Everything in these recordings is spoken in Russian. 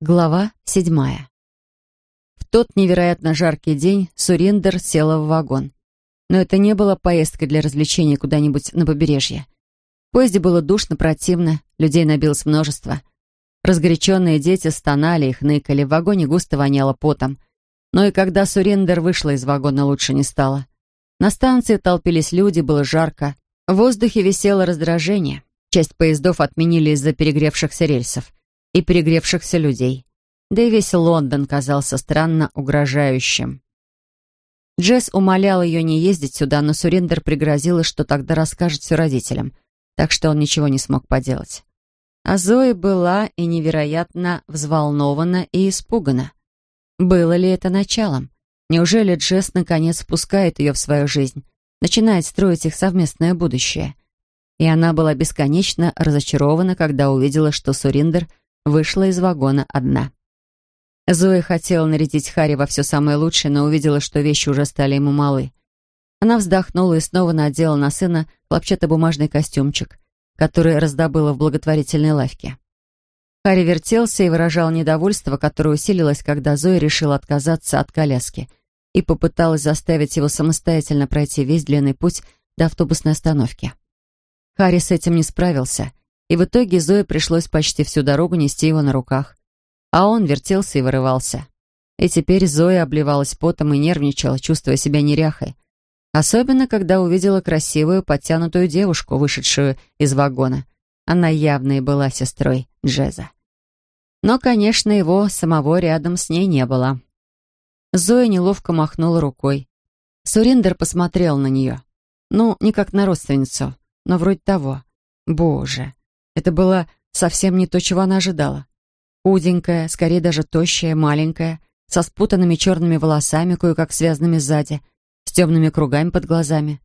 Глава седьмая. В тот невероятно жаркий день Суриндер села в вагон. Но это не была поездка для развлечения куда-нибудь на побережье. В поезде было душно, противно, людей набилось множество. Разгоряченные дети стонали и хныкали, в вагоне густо воняло потом. Но и когда Суриндер вышла из вагона, лучше не стало. На станции толпились люди, было жарко. В воздухе висело раздражение. Часть поездов отменили из-за перегревшихся рельсов и перегревшихся людей. Да и весь Лондон казался странно угрожающим. Джесс умолял ее не ездить сюда, но Суриндер пригрозила, что тогда расскажет все родителям, так что он ничего не смог поделать. А Зои была и невероятно взволнована и испугана. Было ли это началом? Неужели Джесс наконец впускает ее в свою жизнь, начинает строить их совместное будущее? И она была бесконечно разочарована, когда увидела, что Суриндер вышла из вагона одна. Зоя хотела нарядить Харри во все самое лучшее, но увидела, что вещи уже стали ему малы. Она вздохнула и снова надела на сына хлопчатобумажный костюмчик, который раздобыла в благотворительной лавке. Харри вертелся и выражал недовольство, которое усилилось, когда Зоя решила отказаться от коляски и попыталась заставить его самостоятельно пройти весь длинный путь до автобусной остановки. Харри с этим не справился, и в итоге Зое пришлось почти всю дорогу нести его на руках. А он вертелся и вырывался. И теперь Зоя обливалась потом и нервничала, чувствуя себя неряхой. Особенно, когда увидела красивую, подтянутую девушку, вышедшую из вагона. Она явно и была сестрой Джеза. Но, конечно, его самого рядом с ней не было. Зоя неловко махнула рукой. Суриндер посмотрел на нее. Ну, не как на родственницу, но вроде того. Боже, это было совсем не то, чего она ожидала. Худенькая, скорее даже тощая, маленькая, со спутанными черными волосами, кое-как связанными сзади, с темными кругами под глазами.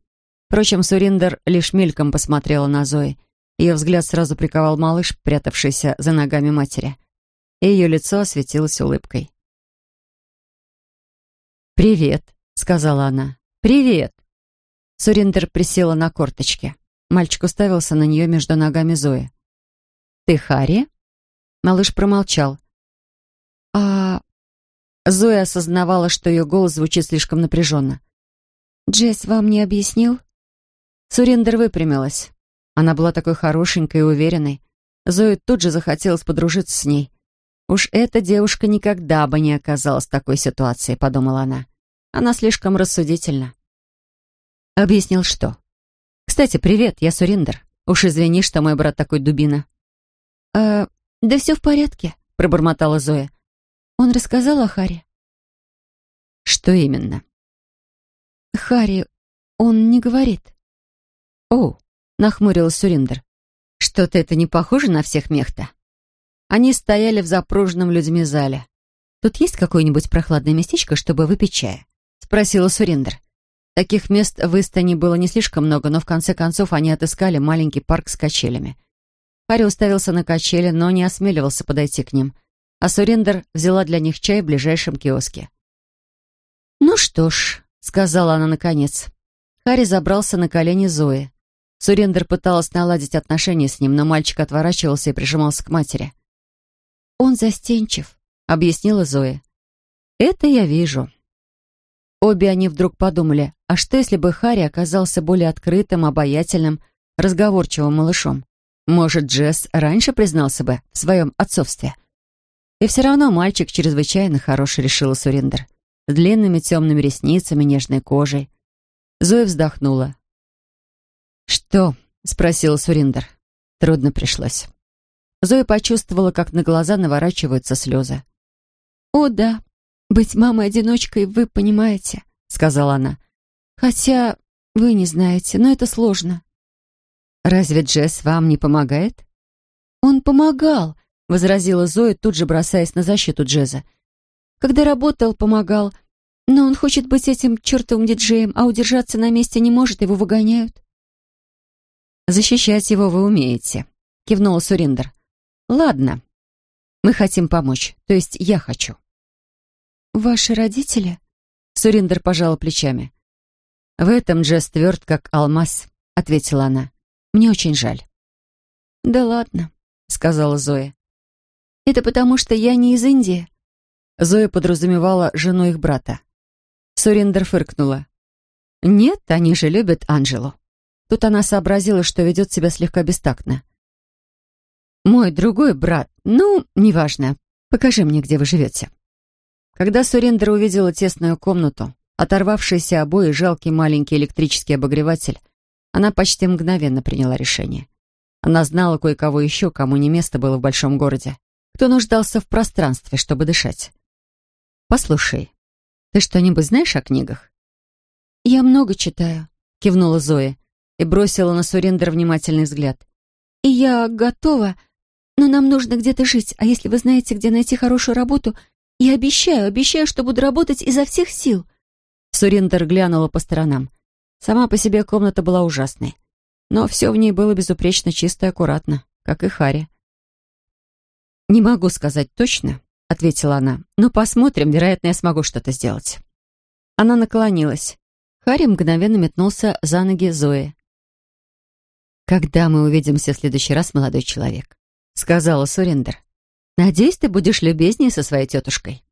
Впрочем, Суриндер лишь мельком посмотрела на Зои. Ее взгляд сразу приковал малыш, прятавшийся за ногами матери. И ее лицо осветилось улыбкой. «Привет», — сказала она. «Привет». Суриндер присела на корточки. Мальчик уставился на нее между ногами Зои. «Ты Харри?» Малыш промолчал. «А...» Зоя осознавала, что ее голос звучит слишком напряженно. «Джесс вам не объяснил?» Суриндер выпрямилась. Она была такой хорошенькой и уверенной. Зоя тут же захотелось подружиться с ней. «Уж эта девушка никогда бы не оказалась в такой ситуации», — подумала она. «Она слишком рассудительна». Объяснил что? «Кстати, привет, я Суриндер. Уж извини, что мой брат такой дубина». «А, да все в порядке», — пробормотала Зоя. «Он рассказал о Харе?» «Что именно?» «Хари, он не говорит». «О», — нахмурилась Суриндер. «Что-то это не похоже на всех мехта». Они стояли в запруженном людьми зале. «Тут есть какое-нибудь прохладное местечко, чтобы выпить чая?» — спросила Суриндер. Таких мест в Истане было не слишком много, но в конце концов они отыскали маленький парк с качелями. Харри уставился на качели, но не осмеливался подойти к ним. А Сурендер взяла для них чай в ближайшем киоске. «Ну что ж», — сказала она наконец. Харри забрался на колени Зои. Сурендер пыталась наладить отношения с ним, но мальчик отворачивался и прижимался к матери. «Он застенчив», — объяснила Зоя. «Это я вижу». Обе они вдруг подумали, а что если бы Харри оказался более открытым, обаятельным, разговорчивым малышом? Может, Джесс раньше признался бы в своем отцовстве? И все равно мальчик чрезвычайно хороший, решила Суриндер. С длинными темными ресницами, нежной кожей. Зоя вздохнула. «Что?» — спросила Суриндер. Трудно пришлось. Зоя почувствовала, как на глаза наворачиваются слезы. «О, да, быть мамой-одиночкой вы понимаете», — сказала она. «Хотя вы не знаете, но это сложно. «Разве Джесс вам не помогает?» «Он помогал», — возразила Зоя, тут же бросаясь на защиту Джеза. «Когда работал, помогал. Но он хочет быть этим чертовым диджеем, а удержаться на месте не может, его выгоняют». «Защищать его вы умеете», — кивнула Суриндер. «Ладно, мы хотим помочь, то есть я хочу». «Ваши родители?» Суриндер пожала плечами. «В этом Джесс тверд, как алмаз», — ответила она. Мне очень жаль». «Да ладно», — сказала Зоя. Это потому, что я не из Индии». Зоя подразумевала жену их брата. Суриндер фыркнула. «Нет, они же любят Анжелу». Тут она сообразила, что ведет себя слегка бестактно. «Мой другой брат, ну, неважно. Покажи мне, где вы живете». Когда Суриндер увидела тесную комнату, оторвавшиеся обои жалкий маленький электрический обогреватель, она почти мгновенно приняла решение. Она знала кое-кого еще, кому не место было в большом городе, кто нуждался в пространстве, чтобы дышать. «Послушай, ты что-нибудь знаешь о книгах?» «Я много читаю», — кивнула Зоя и бросила на Сурендер внимательный взгляд. «И я готова, но нам нужно где-то жить, а если вы знаете, где найти хорошую работу, я обещаю, обещаю, что буду работать изо всех сил». Сурендер глянула по сторонам. Сама по себе комната была ужасной, но все в ней было безупречно чисто и аккуратно, как и Хари. «Не могу сказать точно», — ответила она, «но посмотрим, вероятно, я смогу что-то сделать». Она наклонилась. Харри мгновенно метнулся за ноги Зои. «Когда мы увидимся в следующий раз, молодой человек?» — сказала Сурендер. «Надеюсь, ты будешь любезнее со своей тетушкой».